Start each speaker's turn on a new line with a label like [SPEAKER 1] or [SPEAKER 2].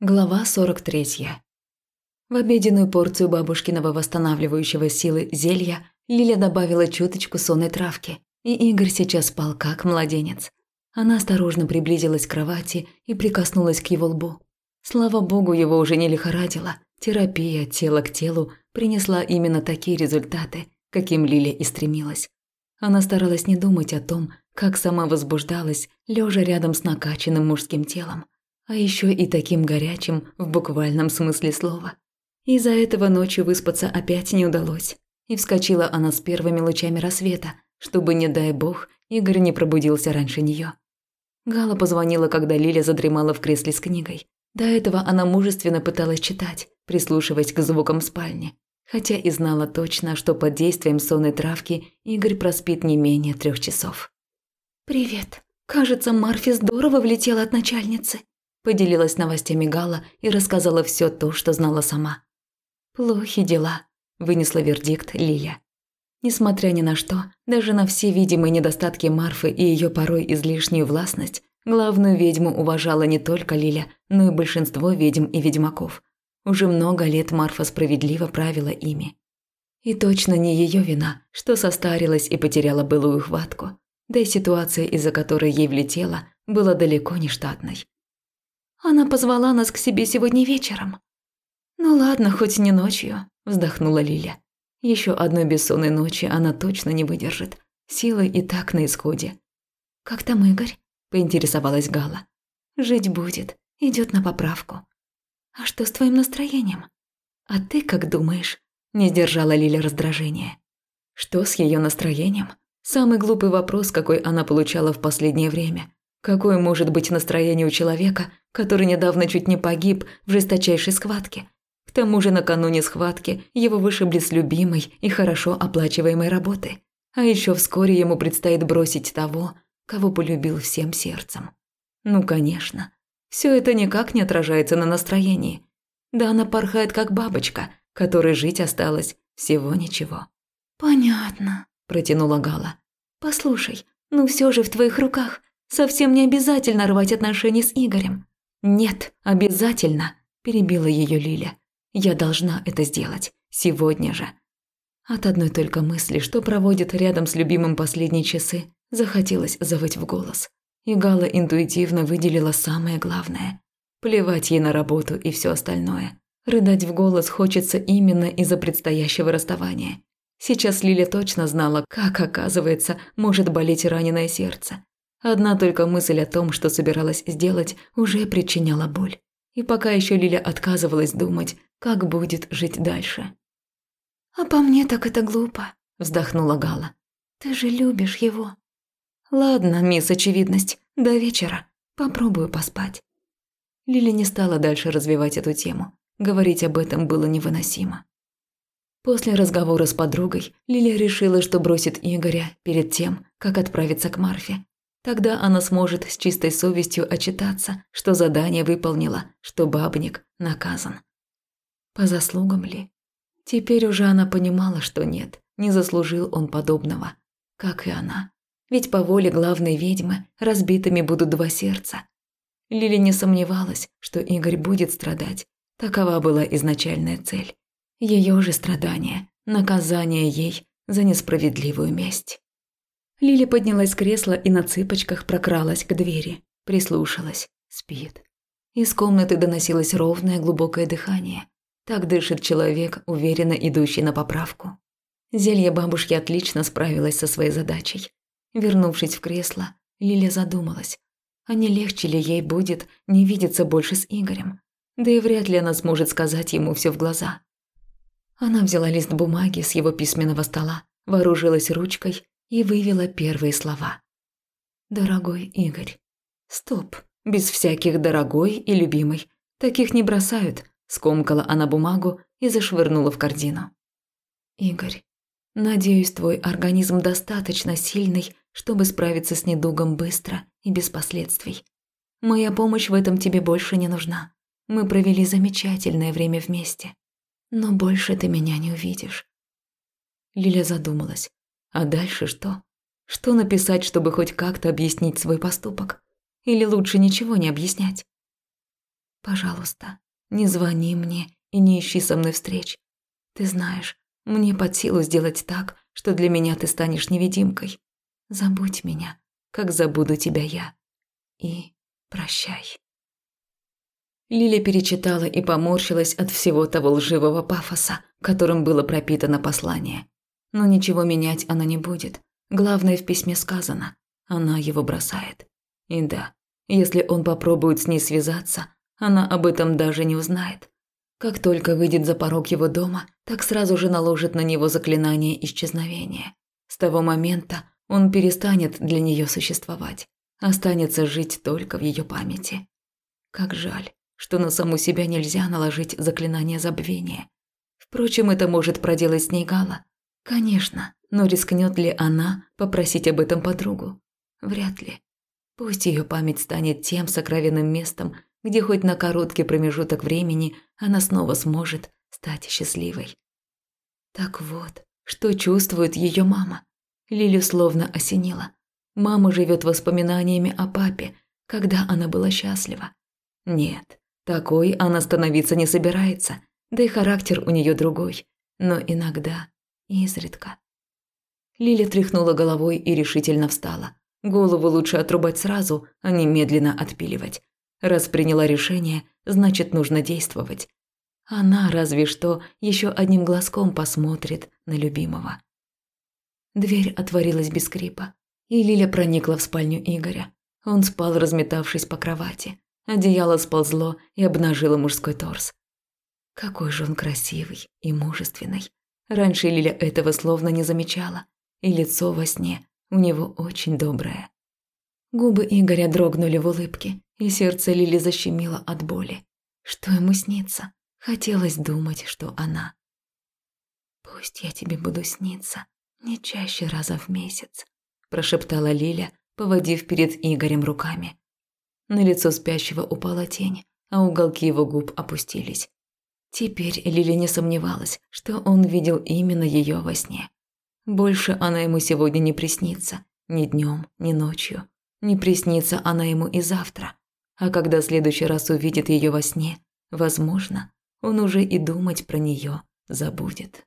[SPEAKER 1] Глава 43. В обеденную порцию бабушкиного восстанавливающего силы зелья Лиля добавила чуточку сонной травки, и Игорь сейчас спал как младенец. Она осторожно приблизилась к кровати и прикоснулась к его лбу. Слава богу, его уже не лихорадило. Терапия тело к телу принесла именно такие результаты, каким Лиля и стремилась. Она старалась не думать о том, как сама возбуждалась, лежа рядом с накачанным мужским телом – а еще и таким горячим в буквальном смысле слова. Из-за этого ночью выспаться опять не удалось. И вскочила она с первыми лучами рассвета, чтобы, не дай бог, Игорь не пробудился раньше нее. Гала позвонила, когда Лиля задремала в кресле с книгой. До этого она мужественно пыталась читать, прислушиваясь к звукам спальни, хотя и знала точно, что под действием сонной травки Игорь проспит не менее трех часов. «Привет. Кажется, Марфи здорово влетела от начальницы», Поделилась новостями Гала и рассказала все то, что знала сама. «Плохи дела», – вынесла вердикт Лиля. Несмотря ни на что, даже на все видимые недостатки Марфы и ее порой излишнюю властность, главную ведьму уважала не только Лиля, но и большинство ведьм и ведьмаков. Уже много лет Марфа справедливо правила ими. И точно не ее вина, что состарилась и потеряла былую хватку. Да и ситуация, из-за которой ей влетела, была далеко не штатной. Она позвала нас к себе сегодня вечером. Ну ладно, хоть не ночью, вздохнула Лиля. Еще одной бессонной ночи она точно не выдержит. Силы и так на исходе. Как там Игорь? поинтересовалась Гала. Жить будет, идет на поправку. А что с твоим настроением? А ты как думаешь? Не сдержала Лиля раздражения. Что с ее настроением? Самый глупый вопрос, какой она получала в последнее время. Какое может быть настроение у человека, который недавно чуть не погиб в жесточайшей схватке? К тому же накануне схватки его вышибли с любимой и хорошо оплачиваемой работы. А еще вскоре ему предстоит бросить того, кого полюбил всем сердцем. Ну, конечно. Все это никак не отражается на настроении. Да она порхает как бабочка, которой жить осталось всего ничего. «Понятно», – протянула Гала. «Послушай, ну все же в твоих руках. Совсем не обязательно рвать отношения с Игорем. Нет, обязательно, перебила ее Лиля. Я должна это сделать сегодня же. От одной только мысли, что проводит рядом с любимым последние часы, захотелось завыть в голос. И Гала интуитивно выделила самое главное. Плевать ей на работу и все остальное. Рыдать в голос хочется именно из-за предстоящего расставания. Сейчас Лиля точно знала, как, оказывается, может болеть раненое сердце. Одна только мысль о том, что собиралась сделать, уже причиняла боль. И пока еще Лиля отказывалась думать, как будет жить дальше. «А по мне так это глупо», – вздохнула Гала. «Ты же любишь его». «Ладно, мисс Очевидность, до вечера. Попробую поспать». Лиля не стала дальше развивать эту тему. Говорить об этом было невыносимо. После разговора с подругой Лиля решила, что бросит Игоря перед тем, как отправиться к Марфе, Тогда она сможет с чистой совестью отчитаться, что задание выполнила, что бабник наказан. По заслугам ли? Теперь уже она понимала, что нет, не заслужил он подобного. Как и она. Ведь по воле главной ведьмы разбитыми будут два сердца. Лили не сомневалась, что Игорь будет страдать. Такова была изначальная цель. Ее же страдание, наказание ей за несправедливую месть. Лили поднялась с кресла и на цыпочках прокралась к двери. Прислушалась. Спит. Из комнаты доносилось ровное глубокое дыхание. Так дышит человек, уверенно идущий на поправку. Зелье бабушки отлично справилось со своей задачей. Вернувшись в кресло, Лиля задумалась, а не легче ли ей будет не видеться больше с Игорем? Да и вряд ли она сможет сказать ему все в глаза. Она взяла лист бумаги с его письменного стола, вооружилась ручкой и вывела первые слова. «Дорогой Игорь». «Стоп, без всяких «дорогой» и «любимый». Таких не бросают», – скомкала она бумагу и зашвырнула в корзину. «Игорь, надеюсь, твой организм достаточно сильный, чтобы справиться с недугом быстро и без последствий. Моя помощь в этом тебе больше не нужна. Мы провели замечательное время вместе. Но больше ты меня не увидишь». Лиля задумалась. А дальше что? Что написать, чтобы хоть как-то объяснить свой поступок? Или лучше ничего не объяснять? Пожалуйста, не звони мне и не ищи со мной встреч. Ты знаешь, мне под силу сделать так, что для меня ты станешь невидимкой. Забудь меня, как забуду тебя я. И прощай. Лиля перечитала и поморщилась от всего того лживого пафоса, которым было пропитано послание. Но ничего менять она не будет. Главное в письме сказано. Она его бросает. И да, если он попробует с ней связаться, она об этом даже не узнает. Как только выйдет за порог его дома, так сразу же наложит на него заклинание исчезновения. С того момента он перестанет для нее существовать, останется жить только в ее памяти. Как жаль, что на саму себя нельзя наложить заклинание забвения. Впрочем, это может проделать с ней Гала. Конечно, но рискнет ли она попросить об этом подругу? Вряд ли. Пусть ее память станет тем сокровенным местом, где хоть на короткий промежуток времени она снова сможет стать счастливой. Так вот, что чувствует ее мама. Лилю словно осенила. Мама живет воспоминаниями о папе, когда она была счастлива. Нет, такой она становиться не собирается, да и характер у нее другой, но иногда, изредка. Лиля тряхнула головой и решительно встала. Голову лучше отрубать сразу, а не медленно отпиливать. Раз приняла решение, значит, нужно действовать. Она разве что еще одним глазком посмотрит на любимого. Дверь отворилась без скрипа, и Лиля проникла в спальню Игоря. Он спал, разметавшись по кровати. Одеяло сползло и обнажило мужской торс. Какой же он красивый и мужественный. Раньше Лиля этого словно не замечала, и лицо во сне у него очень доброе. Губы Игоря дрогнули в улыбке, и сердце Лили защемило от боли. Что ему снится? Хотелось думать, что она. «Пусть я тебе буду сниться не чаще раза в месяц», – прошептала Лиля, поводив перед Игорем руками. На лицо спящего упала тень, а уголки его губ опустились. Теперь Лили не сомневалась, что он видел именно ее во сне. Больше она ему сегодня не приснится, ни днем, ни ночью. Не приснится она ему и завтра. А когда в следующий раз увидит ее во сне, возможно, он уже и думать про нее забудет.